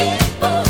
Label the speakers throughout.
Speaker 1: Het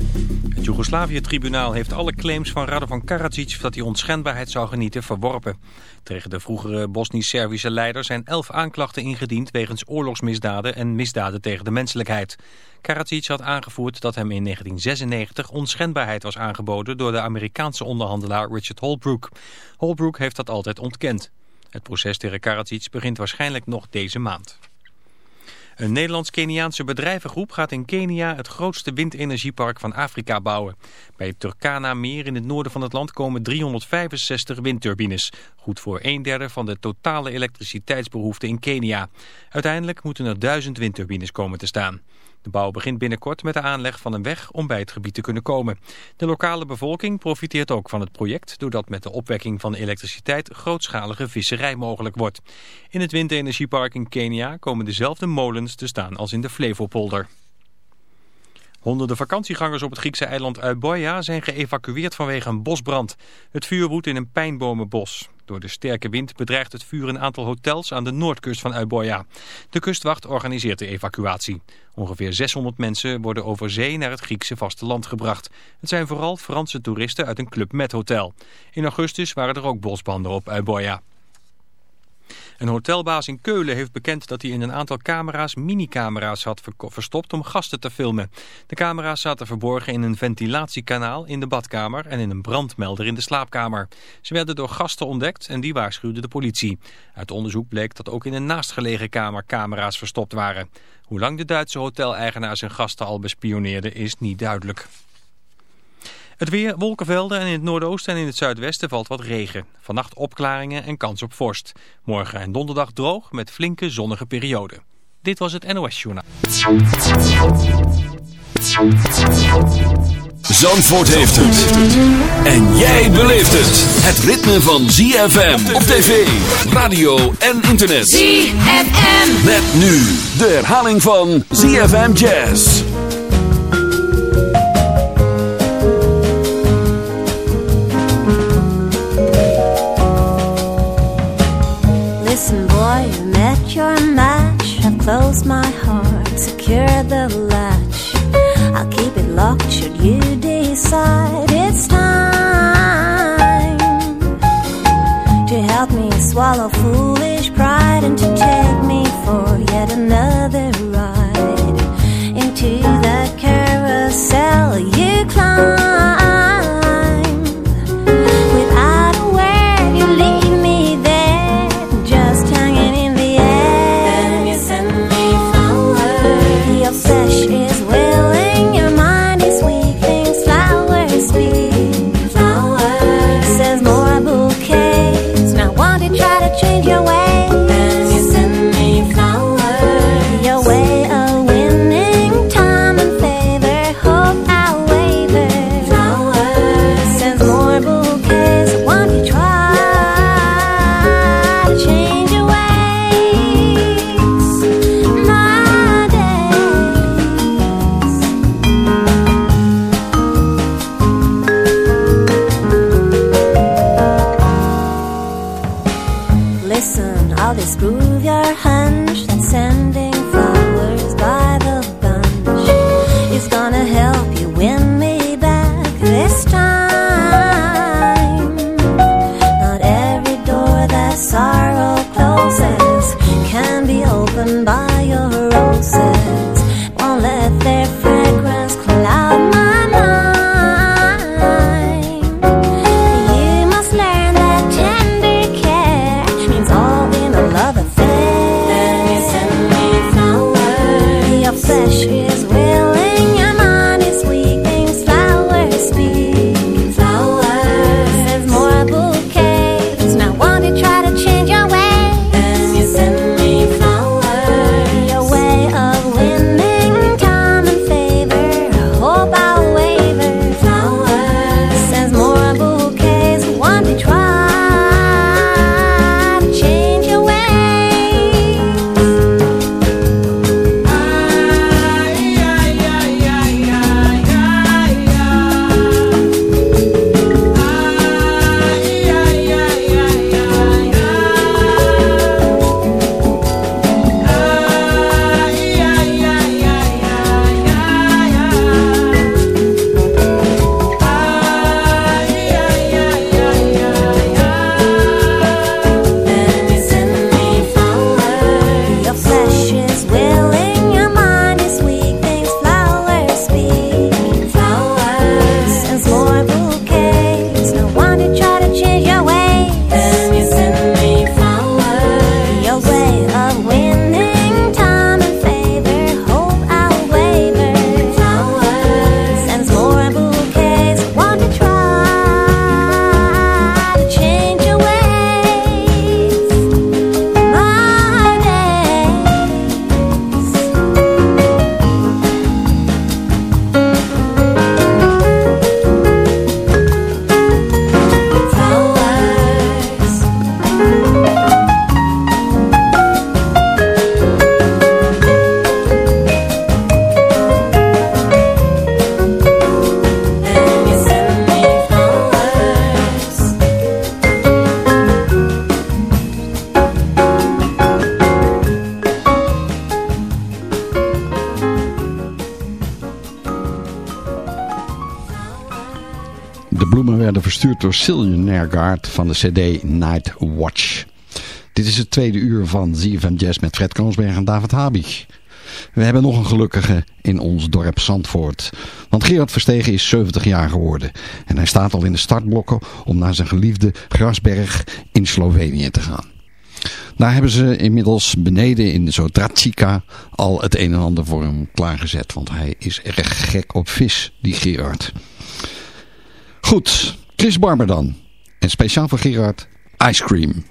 Speaker 2: Joegoslavië-tribunaal heeft alle claims van Radovan Karadzic dat hij onschendbaarheid zou genieten verworpen. Tegen de vroegere Bosnisch-Servische leider zijn elf aanklachten ingediend wegens oorlogsmisdaden en misdaden tegen de menselijkheid. Karadzic had aangevoerd dat hem in 1996 onschendbaarheid was aangeboden door de Amerikaanse onderhandelaar Richard Holbrooke. Holbrooke heeft dat altijd ontkend. Het proces tegen Karadzic begint waarschijnlijk nog deze maand. Een Nederlands-Keniaanse bedrijvengroep gaat in Kenia het grootste windenergiepark van Afrika bouwen. Bij het Turkana-meer in het noorden van het land komen 365 windturbines. Goed voor een derde van de totale elektriciteitsbehoefte in Kenia. Uiteindelijk moeten er duizend windturbines komen te staan. De bouw begint binnenkort met de aanleg van een weg om bij het gebied te kunnen komen. De lokale bevolking profiteert ook van het project... doordat met de opwekking van elektriciteit grootschalige visserij mogelijk wordt. In het windenergiepark in Kenia komen dezelfde molens te staan als in de Flevopolder. Honderden vakantiegangers op het Griekse eiland Euboea zijn geëvacueerd vanwege een bosbrand. Het vuur woedt in een pijnbomenbos. Door de sterke wind bedreigt het vuur een aantal hotels aan de noordkust van Euboea. De kustwacht organiseert de evacuatie. Ongeveer 600 mensen worden over zee naar het Griekse vasteland gebracht. Het zijn vooral Franse toeristen uit een Club Med hotel. In augustus waren er ook bosbranden op Euboea. Een hotelbaas in Keulen heeft bekend dat hij in een aantal camera's minicamera's had verstopt om gasten te filmen. De camera's zaten verborgen in een ventilatiekanaal in de badkamer en in een brandmelder in de slaapkamer. Ze werden door gasten ontdekt en die waarschuwde de politie. Uit onderzoek bleek dat ook in een naastgelegen kamer camera's verstopt waren. Hoe lang de Duitse hoteleigenaar zijn gasten al bespioneerde is niet duidelijk. Het weer, wolkenvelden en in het noordoosten en in het zuidwesten valt wat regen. Vannacht opklaringen en kans op vorst. Morgen en donderdag droog met flinke zonnige perioden. Dit was het NOS Journaal.
Speaker 1: Zandvoort heeft het. En jij beleeft het. Het ritme van ZFM op tv, radio en internet.
Speaker 3: ZFM.
Speaker 1: Met nu de herhaling van ZFM Jazz.
Speaker 4: Boy, you met your match. I've closed my heart, secure the latch. I'll keep it locked should you decide it's time to help me swallow foolish pride and to take me for yet another ride into that carousel you climb. Door
Speaker 3: Cillian Nergaard van de cd Night Watch. Dit is het tweede uur van ZFM Jazz met Fred Koonsberg en David Habig. We hebben nog een gelukkige in ons dorp Zandvoort. Want Gerard Verstegen is 70 jaar geworden. En hij staat al in de startblokken om naar zijn geliefde Grasberg in Slovenië te gaan. Daar hebben ze inmiddels beneden in de Zotracica al het een en ander voor hem klaargezet. Want hij is erg gek op vis, die Gerard. Goed, Chris Barber dan. En speciaal voor Gerard, Ice Cream.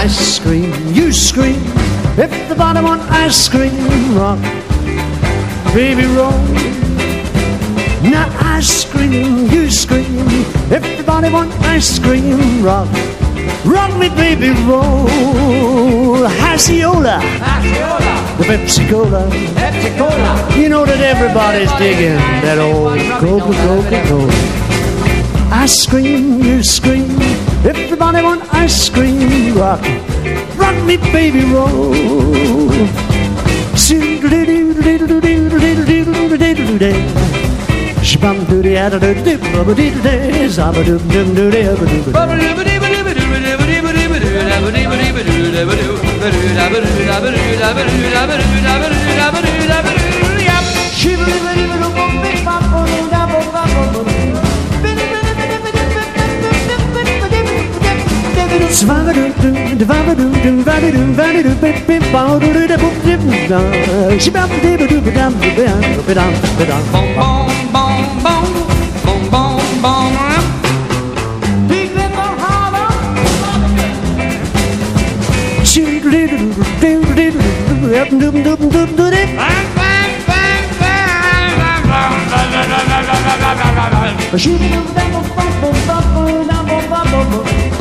Speaker 5: ice cream, you scream. If the bottom want ice cream, rock, baby roll. Now ice cream, you scream. If the body want ice cream, rock, rock me, baby roll. Hassiola, the Pepsi Cola. Pepsi Cola. You know that everybody's digging that old Coca Cola Cola. Ice cream, you scream. I want ice cream rock. Rock me, baby, roll. Shabam doody
Speaker 6: bom, bom, bom, bom, bom.
Speaker 5: Celia, baba doo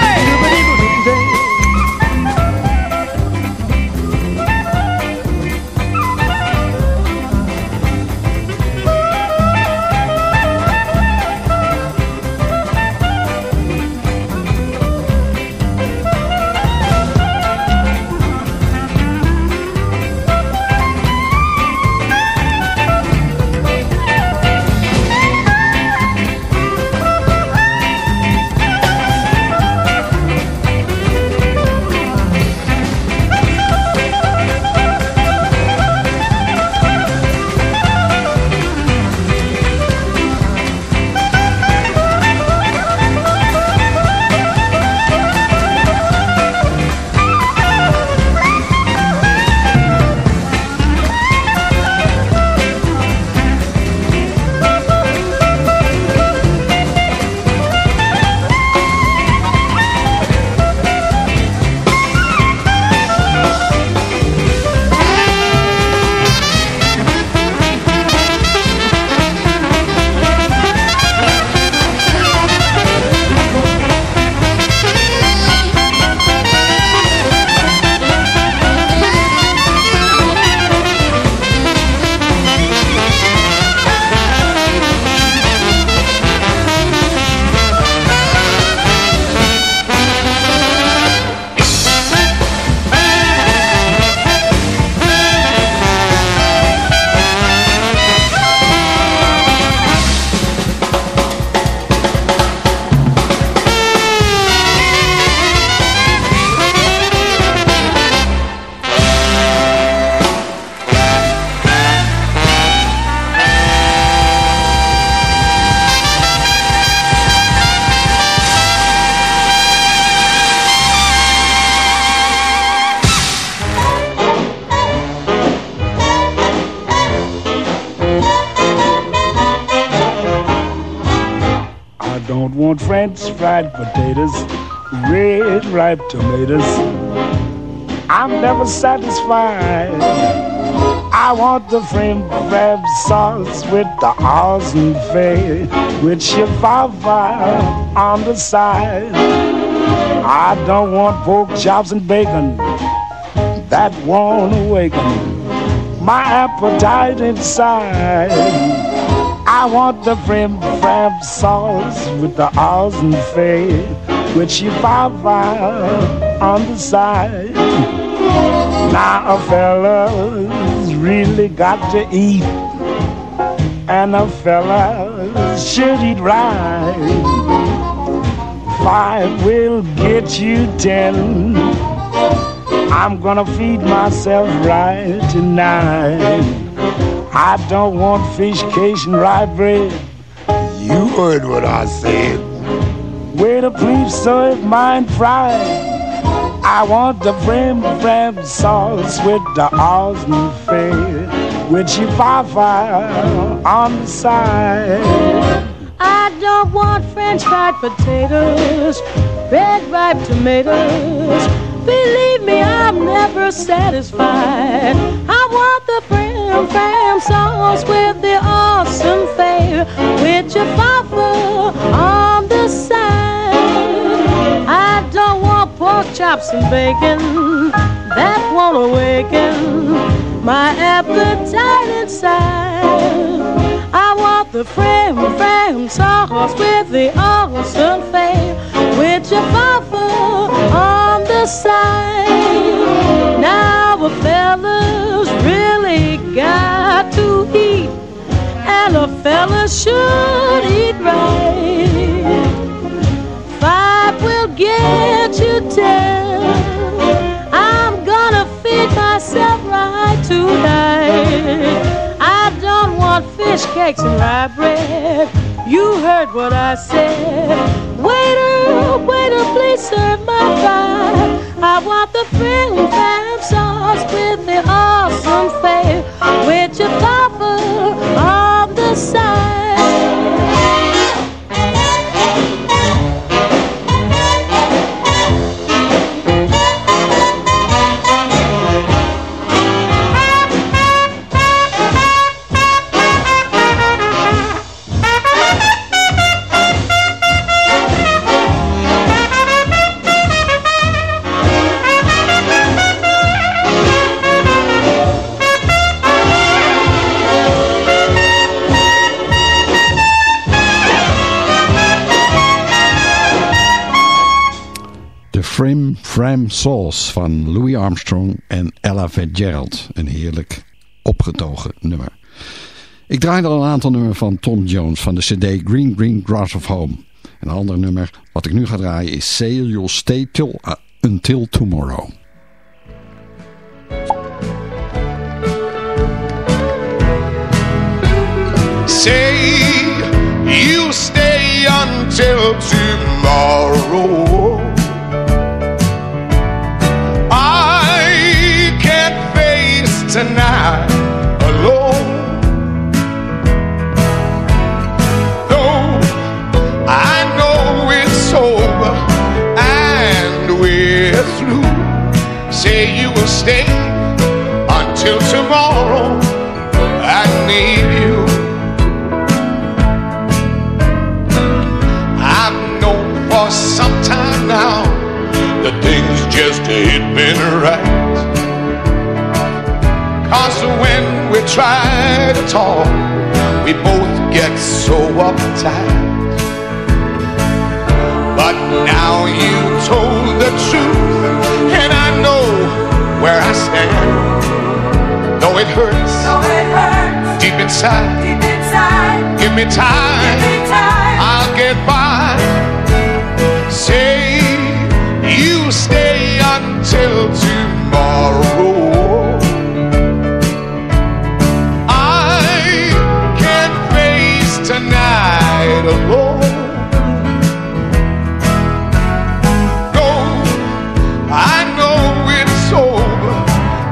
Speaker 7: Hey! Never satisfied. I want the frame crab sauce with the awesome fay with chihuahua on the side. I don't want pork chops and bacon that won't awaken my appetite inside. I want the frame crab sauce with the awesome fay with chihuahua on the side. Now a fella's really got to eat, and a fella should eat right. Five will get you ten. I'm gonna feed myself right tonight. I don't want fish cake and rye bread. You heard what I said. Waiter, please serve mine fried. I want the brim brim sauce with the awesome fare with chihuahua on the side.
Speaker 8: I don't want french fried potatoes, red ripe tomatoes. Believe me, I'm never satisfied. I want the brim brim sauce with the awesome fare with chihuahua on the side. Pork chops and bacon that won't awaken my appetite inside. I want the frame frame sauce with the awesome fame with your papa on the side. Now a fella's really got to eat, and a fella should eat right. Five will get you ten. I'm gonna feed myself right tonight. I don't want fish cakes and rye bread. You heard what I said. Waiter, waiter, please serve my fry. I want the French fam sauce with the awesome fare. With your papa on the side.
Speaker 3: De Frim Fram Sauce van Louis Armstrong en Ella Fitzgerald. Een heerlijk opgetogen nummer. Ik draaide al een aantal nummers van Tom Jones van de cd Green Green Grass of Home. Een ander nummer wat ik nu ga draaien is Sail You'll Stay Till, uh, Until Tomorrow.
Speaker 9: Say you stay until tomorrow. Ain't been right. Cause when we try to talk, we both get so uptight. But now you told the truth, and I know where I stand. Though it hurts, Though it hurts deep inside, deep inside, give me time, I'll get by. Say stay until tomorrow. I can't face tonight alone. No, I know it's over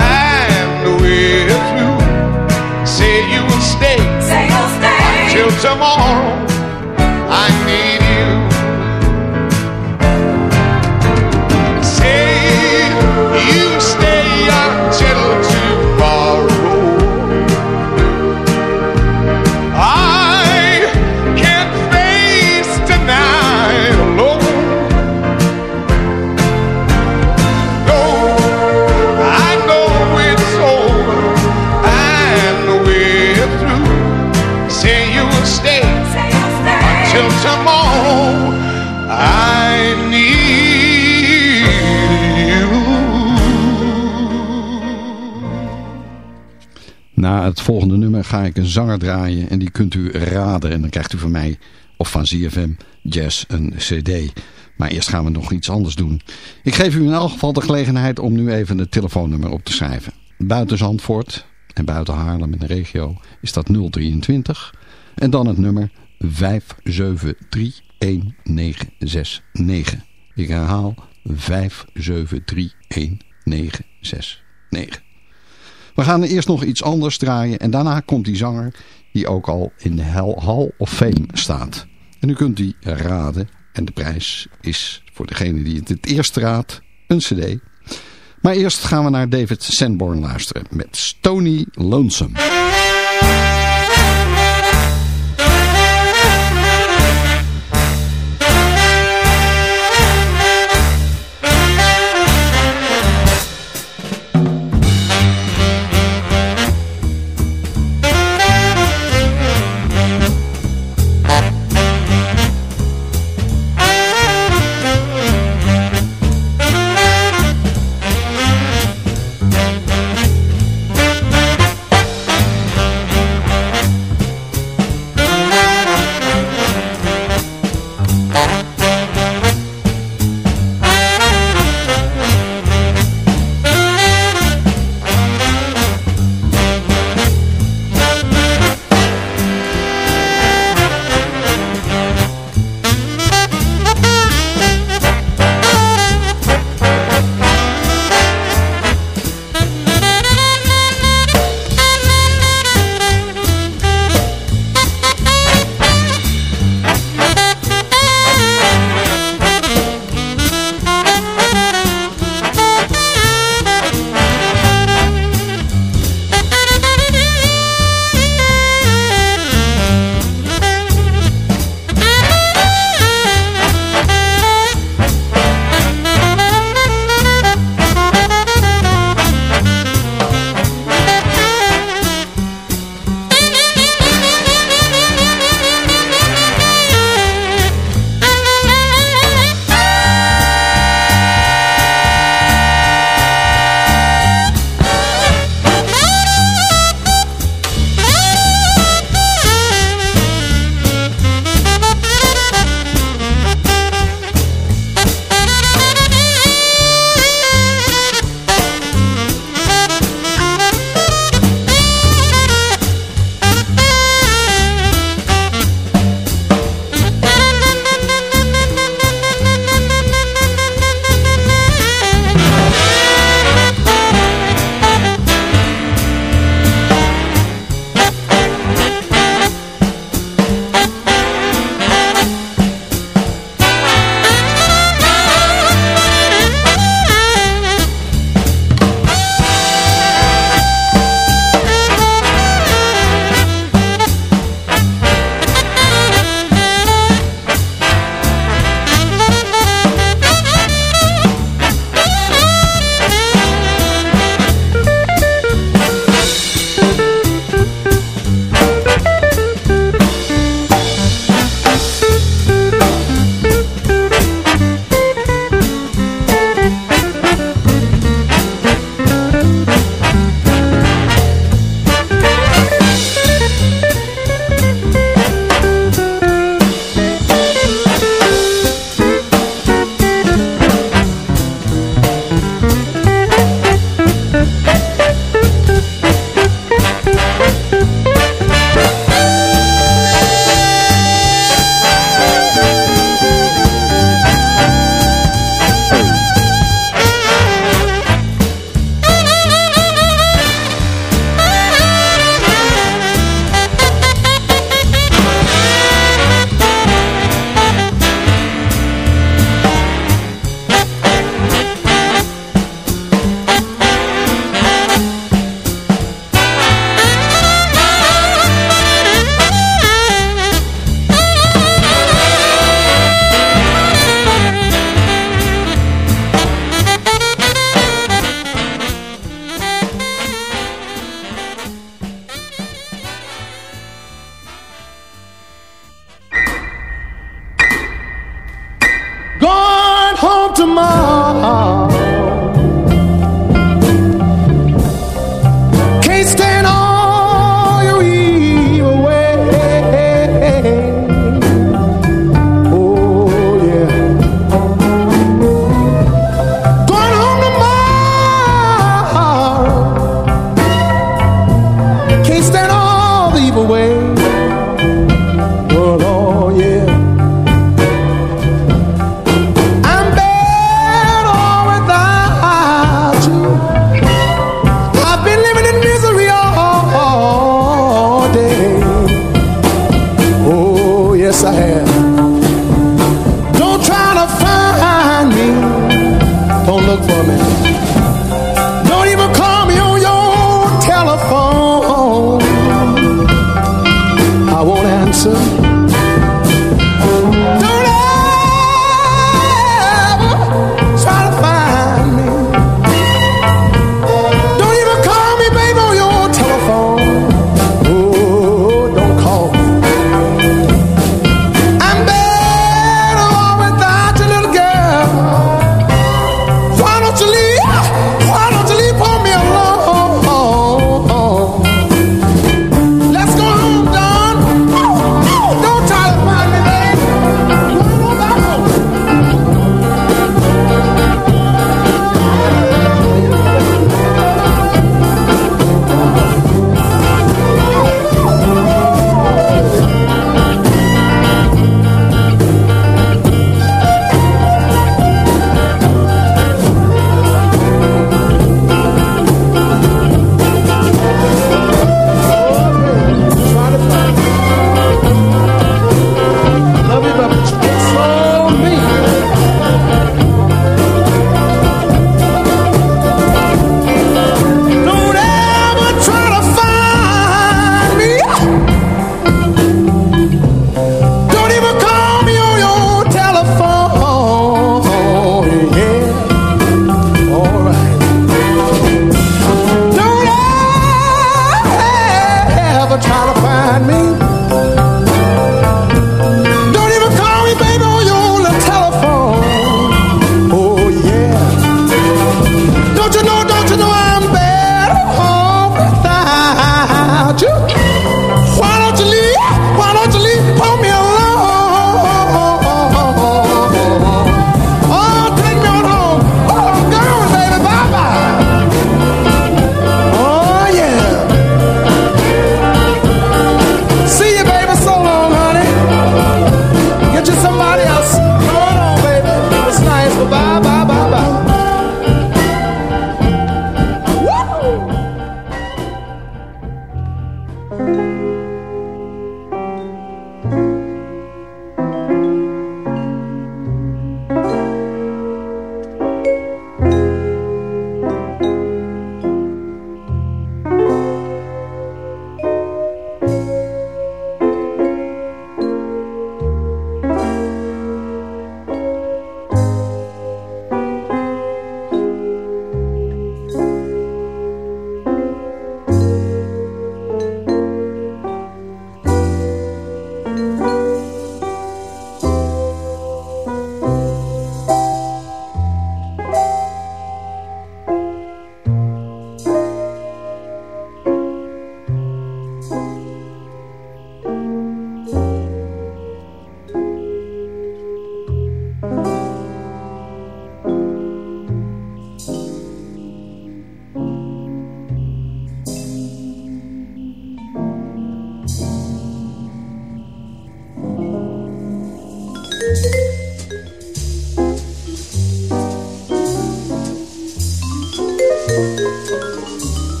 Speaker 9: and we're through. Say you will stay until tomorrow. I need you.
Speaker 3: Het volgende nummer ga ik een zanger draaien en die kunt u raden. En dan krijgt u van mij of van ZFM Jazz een cd. Maar eerst gaan we nog iets anders doen. Ik geef u in elk geval de gelegenheid om nu even het telefoonnummer op te schrijven. Buiten Zandvoort en buiten Haarlem in de regio is dat 023. En dan het nummer 5731969. Ik herhaal 5731969. We gaan eerst nog iets anders draaien en daarna komt die zanger die ook al in de Hall of Fame staat. En u kunt die raden en de prijs is voor degene die het het eerst raadt een cd. Maar eerst gaan we naar David Sanborn luisteren met Stony Lonesome.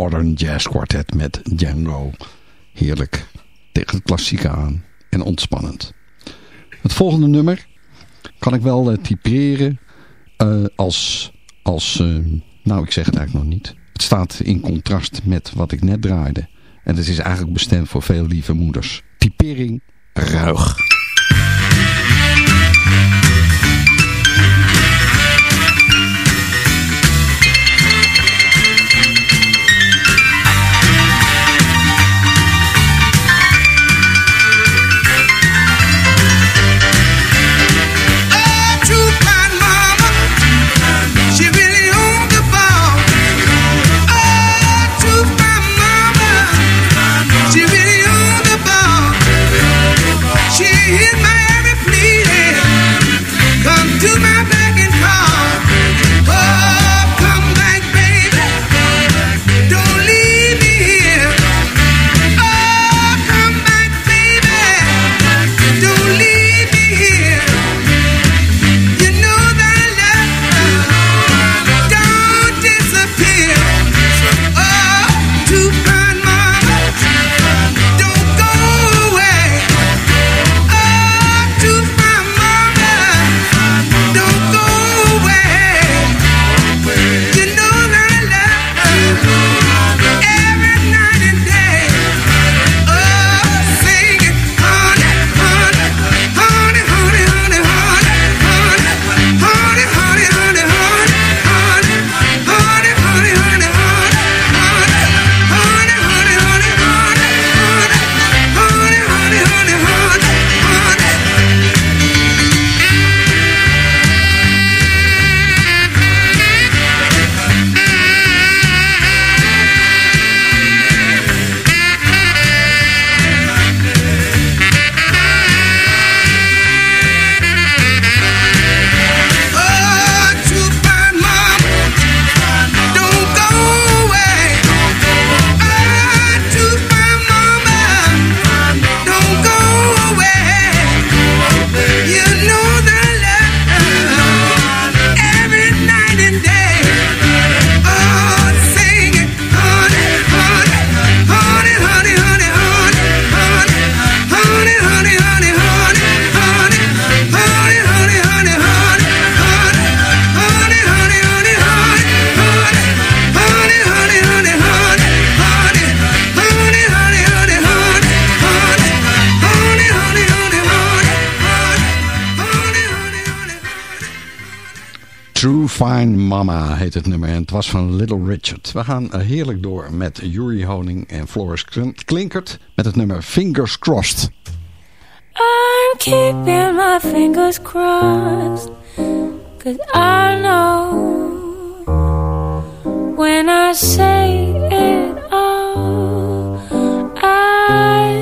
Speaker 3: Modern Jazz Quartet met Django. Heerlijk. Tegen het klassieke aan. En ontspannend. Het volgende nummer kan ik wel uh, typeren uh, als... als uh, nou, ik zeg het eigenlijk nog niet. Het staat in contrast met wat ik net draaide. En het is eigenlijk bestemd voor veel lieve moeders. Typering ruig. Van Little Richard. We gaan heerlijk door met Yuri Honing en Floris Klinkert met het nummer Fingers Crossed.
Speaker 10: I'm keeping my fingers crossed Cause I know When I say it all I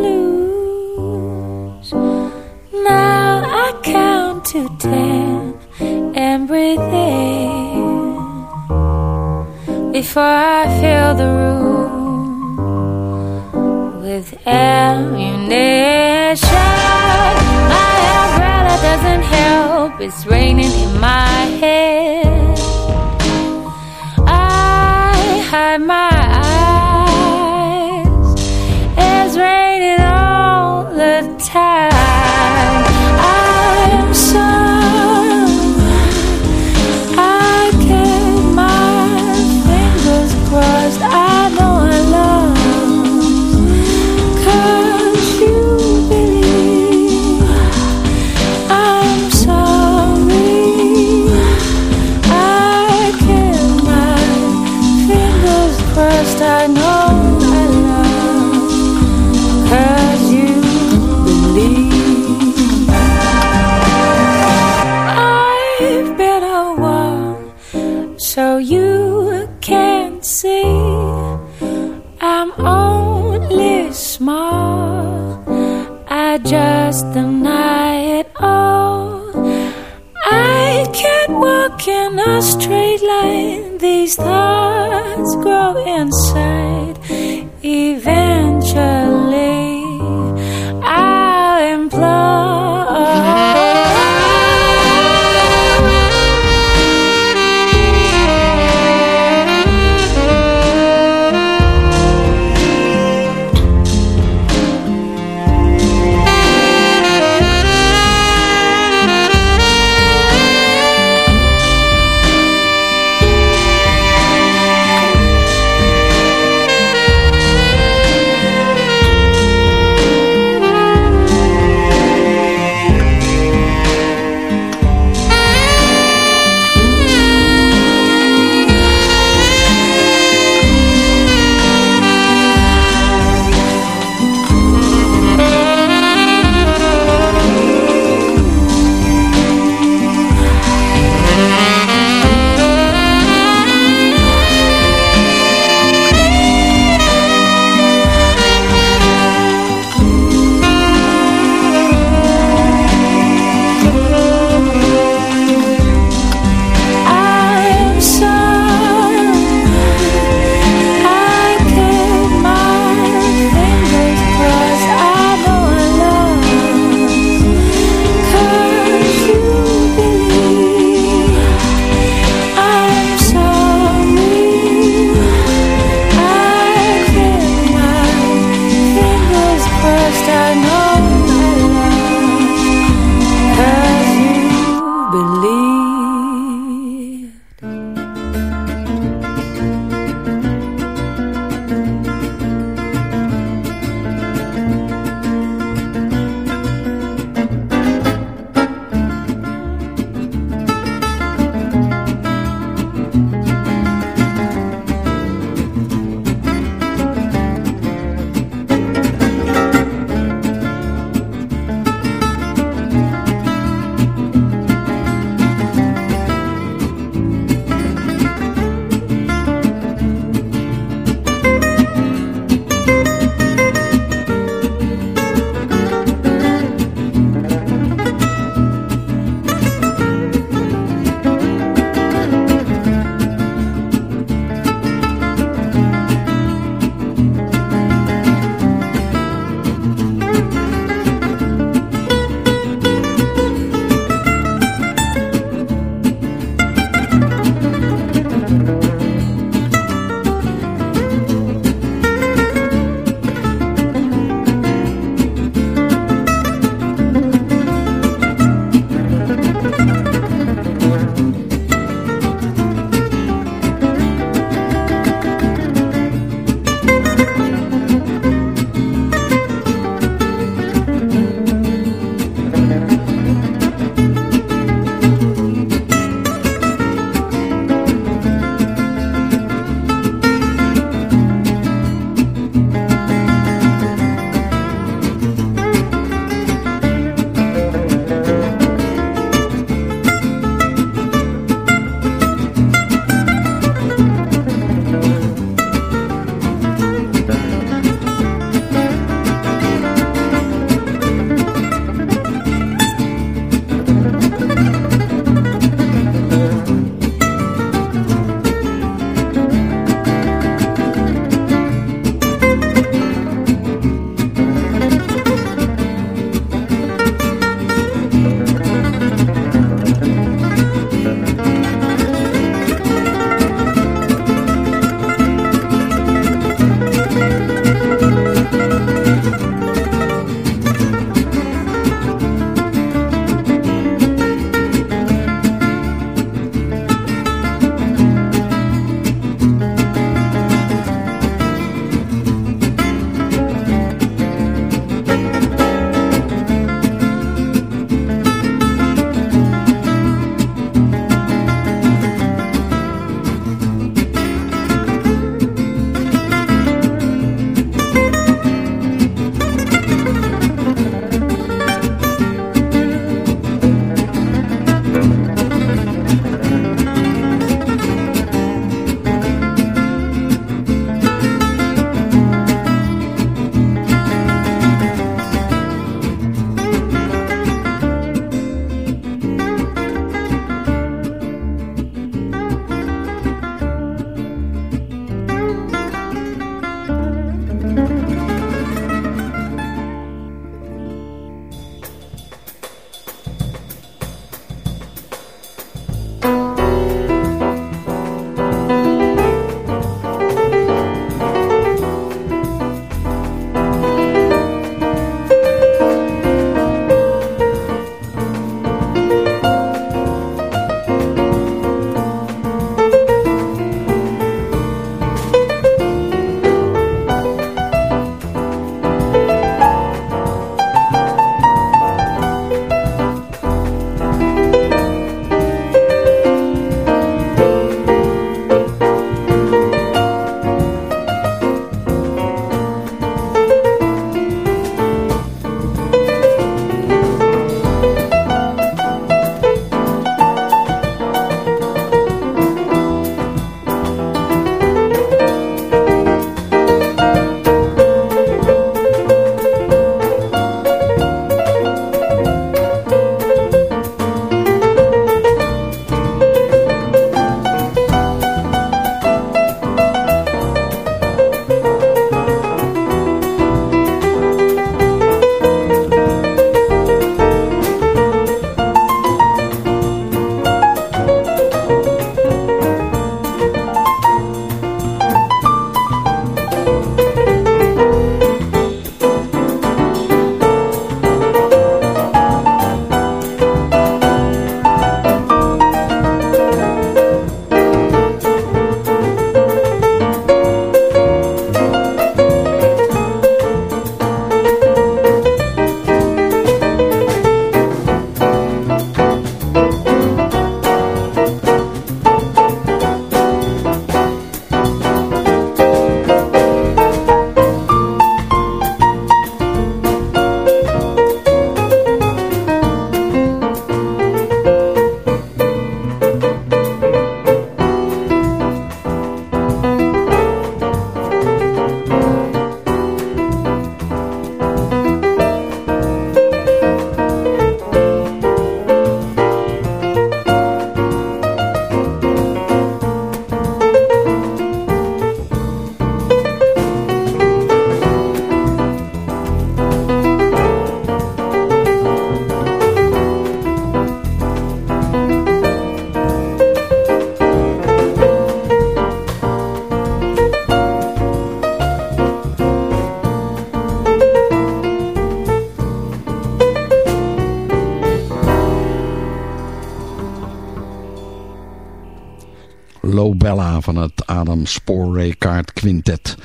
Speaker 10: lose Now I count to ten before I fill the room with ammunition. My umbrella doesn't help, it's raining in my head. I hide my eyes, it's raining all the time.
Speaker 3: Bella van het Adam Spoor Kaart Quintet.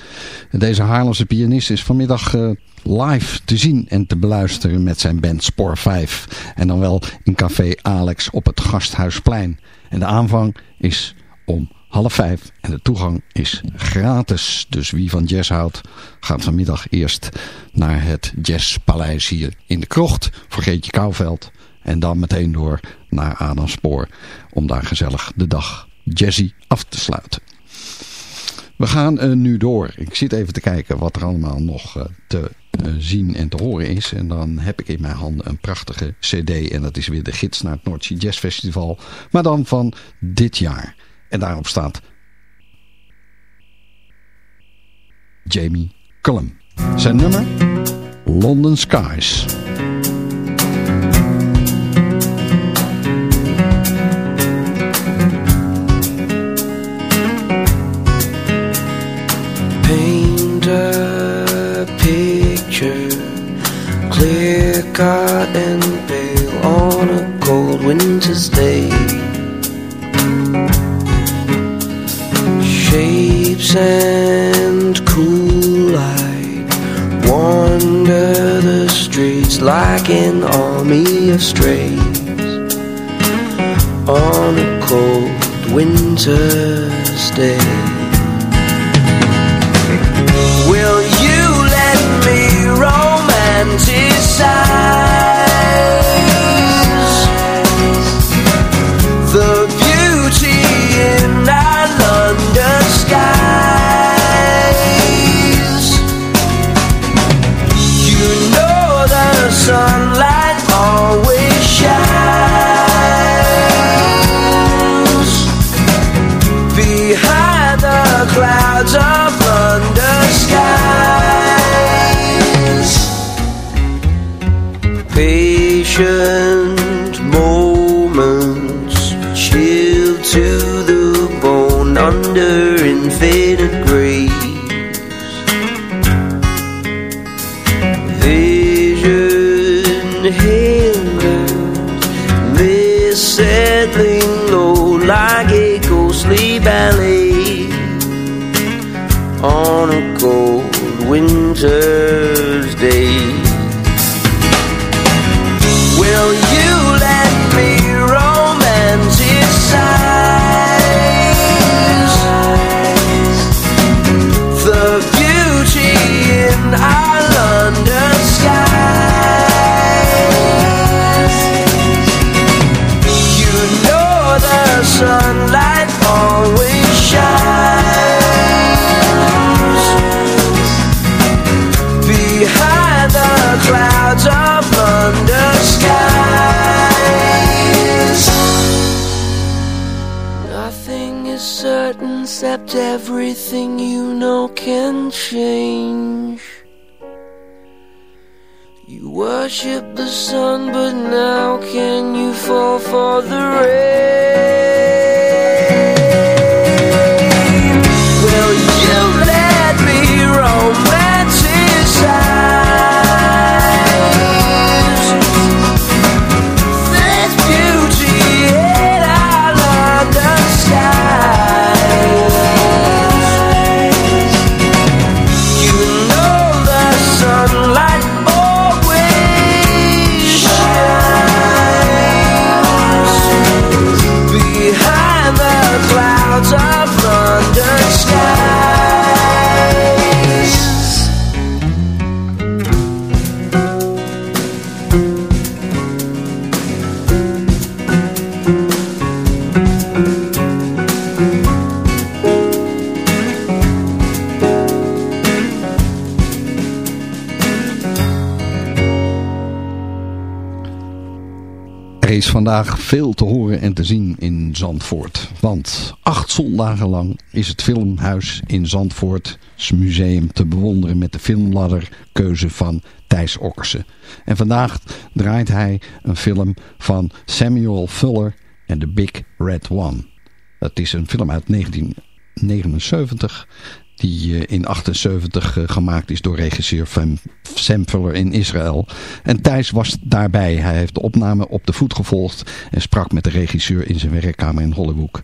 Speaker 3: Deze Haarlemse pianist is vanmiddag uh, live te zien en te beluisteren met zijn band Spoor 5. En dan wel in café Alex op het Gasthuisplein. En de aanvang is om half vijf en de toegang is gratis. Dus wie van jazz houdt gaat vanmiddag eerst naar het Jazzpaleis hier in de krocht voor Geetje Kouwveld. En dan meteen door naar Adam Spoor om daar gezellig de dag jazzy af te sluiten. We gaan uh, nu door. Ik zit even te kijken wat er allemaal nog uh, te uh, zien en te horen is. En dan heb ik in mijn handen een prachtige cd. En dat is weer de gids naar het Noordzee Jazz Festival. Maar dan van dit jaar. En daarop staat Jamie Cullum. Zijn nummer? London Skies.
Speaker 11: Cut and On a cold winter's day. Shapes and cool light Wander the streets Like an army of strays On a cold winter's day
Speaker 3: pray. Vandaag veel te horen en te zien in Zandvoort. Want acht zondagen lang is het Filmhuis in Zandvoorts museum te bewonderen met de filmladder keuze van Thijs Okkersen. En vandaag draait hij een film van Samuel Fuller en The Big Red One. Dat is een film uit 1979 Die eh, in 78 eh, gemaakt is door regisseur Sam, Fuller in Israël. En Thijs was daarbij. Hij heeft de opname op de voet gevolgd. En sprak met de regisseur in zijn werkkamer in Hollywood.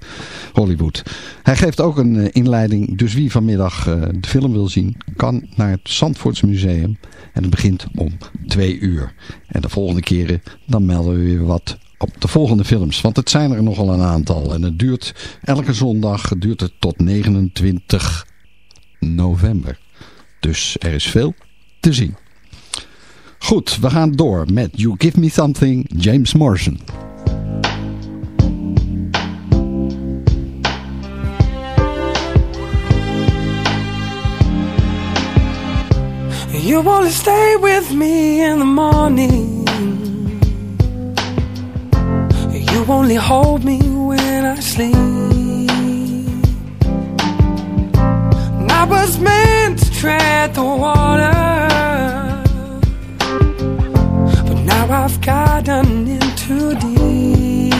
Speaker 3: Hollywood. Hij geeft ook een eh, inleiding. Dus wie vanmiddag de film wil zien. Kan naar het Zandvoorts Museum. En het begint om twee uur. En de volgende keren dan melden we weer wat op de volgende films. Want het zijn er nogal een aantal. En het duurt elke zondag duurt het tot 29 november. Dus er is veel te zien. Goed, we gaan door met You Give Me Something, James Morrison.
Speaker 1: You only stay with me in the morning. You only hold me when I sleep. I was meant to tread the water. But now I've gotten in too deep.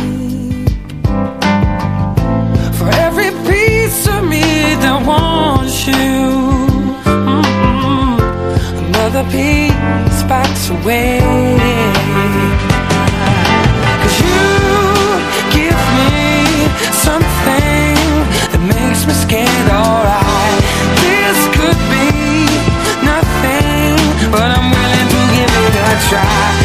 Speaker 1: For every piece of me that wants you. mm-mm, Another piece backs away. You give me something that makes me scared, alright. Try.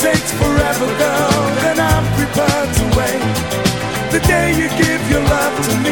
Speaker 12: takes forever, girl, then I'm prepared to wait. The day you give your love to me